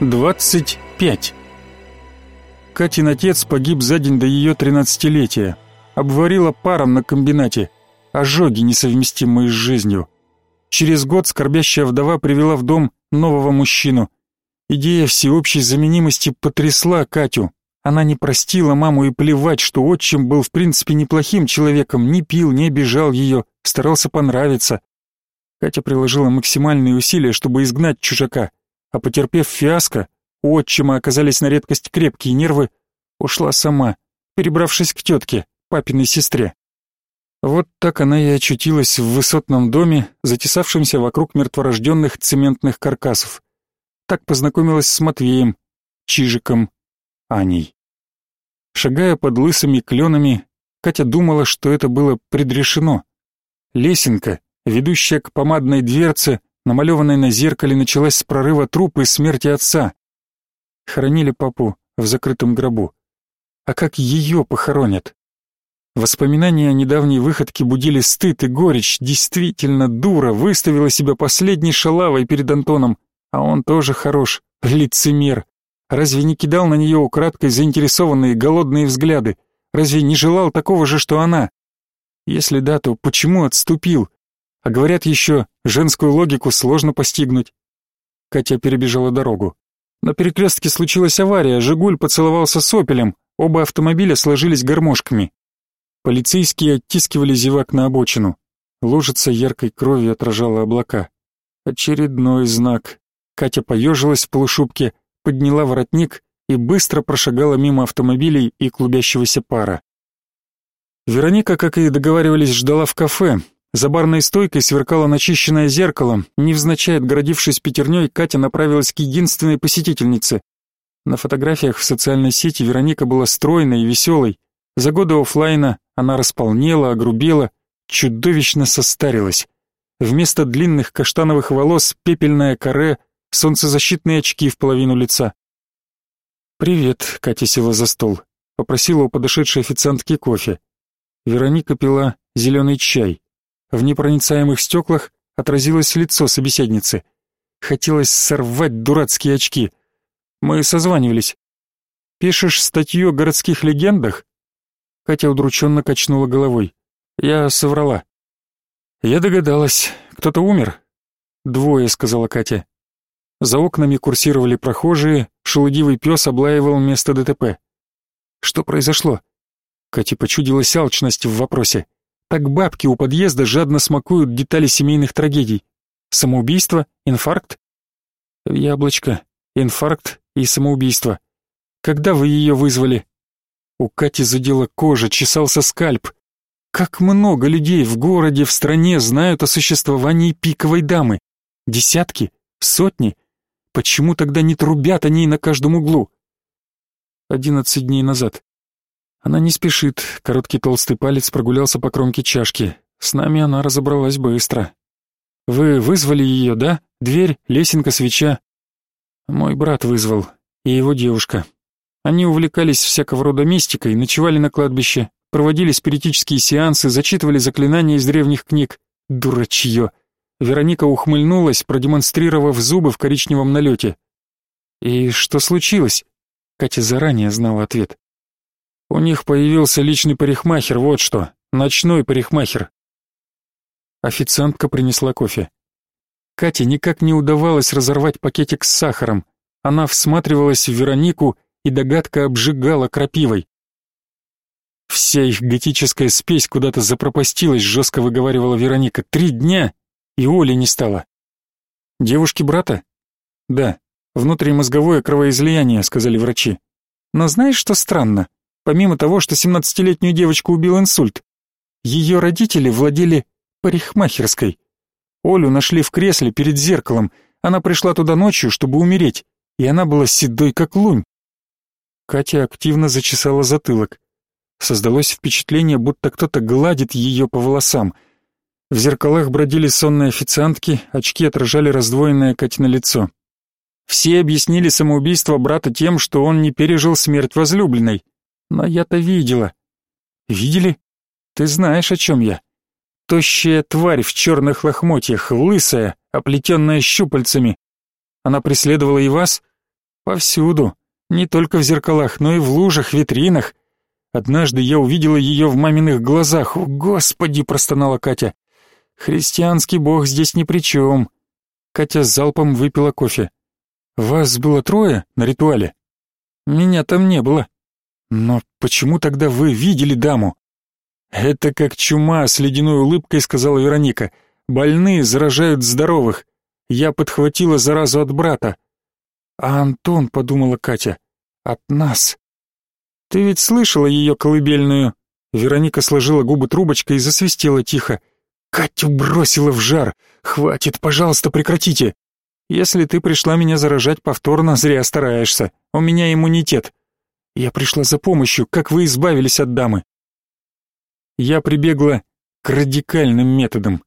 25. Катин отец погиб за день до ее тринадцатилетия. Обварила паром на комбинате. Ожоги, несовместимые с жизнью. Через год скорбящая вдова привела в дом нового мужчину. Идея всеобщей заменимости потрясла Катю. Она не простила маму и плевать, что отчим был в принципе неплохим человеком, не пил, не обижал ее, старался понравиться. Катя приложила максимальные усилия, чтобы изгнать чужака, а потерпев фиаско, у отчима оказались на редкость крепкие нервы, ушла сама, перебравшись к тетке, папиной сестре. Вот так она и очутилась в высотном доме, затесавшемся вокруг мертворожденных цементных каркасов. Так познакомилась с Матвеем, Чижиком, Аней. Шагая под лысыми кленами, Катя думала, что это было предрешено. Лесенка, ведущая к помадной дверце, намалеванной на зеркале, началась с прорыва трупа и смерти отца. Хоронили папу в закрытом гробу. А как ее похоронят? Воспоминания о недавней выходке будили стыд и горечь. Действительно, дура, выставила себя последней шалавой перед Антоном. А он тоже хорош, лицемер. Разве не кидал на нее украдкой заинтересованные голодные взгляды? Разве не желал такого же, что она? Если да, то почему отступил? А говорят еще, женскую логику сложно постигнуть. Катя перебежала дорогу. На перекрестке случилась авария, «Жигуль» поцеловался с «Опелем», оба автомобиля сложились гармошками. Полицейские оттискивали зевак на обочину. Лужица яркой крови отражала облака. Очередной знак. Катя поежилась в полушубке, подняла воротник и быстро прошагала мимо автомобилей и клубящегося пара. Вероника, как и договаривались, ждала в кафе, за барной стойкой сверкало начищенное зеркало. Невзначай отгородившись пятерней, Катя направилась к единственной посетительнице. На фотографиях в социальной сети Вероника была стройной и веселой. За годы оффлайна она располнела, огрубела, чудовищно состарилась. Вместо длинных каштановых волос пепельное каре, солнцезащитные очки в половину лица. «Привет», — Катя села за стол. Попросила у подошедшей официантки кофе. Вероника пила зеленый чай. В непроницаемых стеклах отразилось лицо собеседницы. Хотелось сорвать дурацкие очки. Мы созванивались. Пишешь статью о городских легендах? Катя удрученно качнула головой. Я соврала. Я догадалась. Кто-то умер? Двое, сказала Катя. За окнами курсировали прохожие, шелудивый пес облаивал место ДТП. Что произошло? Кате почудилась алчность в вопросе. Так бабки у подъезда жадно смакуют детали семейных трагедий. Самоубийство? Инфаркт? Яблочко. Инфаркт и самоубийство. Когда вы ее вызвали? У Кати задела кожа, чесался скальп. Как много людей в городе, в стране знают о существовании пиковой дамы? Десятки? Сотни? Почему тогда не трубят о ней на каждом углу? Одиннадцать дней назад. Она не спешит, короткий толстый палец прогулялся по кромке чашки. С нами она разобралась быстро. Вы вызвали ее, да? Дверь, лесенка, свеча. Мой брат вызвал, и его девушка. Они увлекались всякого рода мистикой, ночевали на кладбище, проводили спиритические сеансы, зачитывали заклинания из древних книг. Дурачье. Вероника ухмыльнулась, продемонстрировав зубы в коричневом налете. «И что случилось?» Катя заранее знала ответ. У них появился личный парикмахер, вот что. Ночной парикмахер. Официантка принесла кофе. Кате никак не удавалось разорвать пакетик с сахаром. Она всматривалась в Веронику, и догадка обжигала крапивой. Вся их готическая спесь куда-то запропастилась, жестко выговаривала Вероника. Три дня, и Оли не стало. Девушки брата? Да, внутримозговое кровоизлияние, сказали врачи. Но знаешь, что странно? Помимо того, что 17-летнюю девочку убил инсульт. Ее родители владели парикмахерской. Олю нашли в кресле перед зеркалом. Она пришла туда ночью, чтобы умереть, и она была седой, как лунь. Катя активно зачесала затылок. Создалось впечатление, будто кто-то гладит ее по волосам. В зеркалах бродили сонные официантки, очки отражали раздвоенное Катино лицо. Все объяснили самоубийство брата тем, что он не пережил смерть возлюбленной. Но я-то видела. Видели? Ты знаешь, о чем я. Тощая тварь в черных лохмотьях, лысая, оплетенная щупальцами. Она преследовала и вас? Повсюду, не только в зеркалах, но и в лужах, витринах. Однажды я увидела ее в маминых глазах. «О, Господи!» — простонала Катя. «Христианский бог здесь ни при чем». Катя залпом выпила кофе. «Вас было трое на ритуале?» «Меня там не было». «Но почему тогда вы видели даму?» «Это как чума с ледяной улыбкой», — сказала Вероника. «Больные заражают здоровых. Я подхватила заразу от брата». «А Антон», — подумала Катя, — «от нас». «Ты ведь слышала ее колыбельную?» Вероника сложила губы трубочкой и засвистела тихо. «Катю бросила в жар! Хватит, пожалуйста, прекратите! Если ты пришла меня заражать повторно, зря стараешься. У меня иммунитет. Я пришла за помощью, как вы избавились от дамы?» Я прибегла к радикальным методам.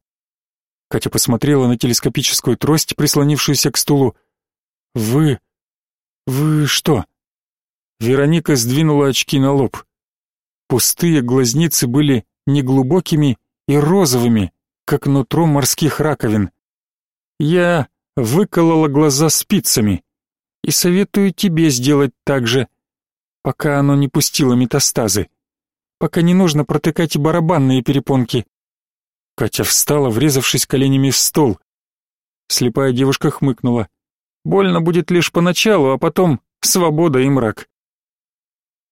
Катя посмотрела на телескопическую трость, прислонившуюся к стулу. «Вы... вы что?» Вероника сдвинула очки на лоб. Пустые глазницы были неглубокими и розовыми, как нутро морских раковин. Я выколола глаза спицами и советую тебе сделать так же, пока оно не пустило метастазы, пока не нужно протыкать и барабанные перепонки. Катя встала, врезавшись коленями в стол. Слепая девушка хмыкнула. Больно будет лишь поначалу, а потом свобода и мрак.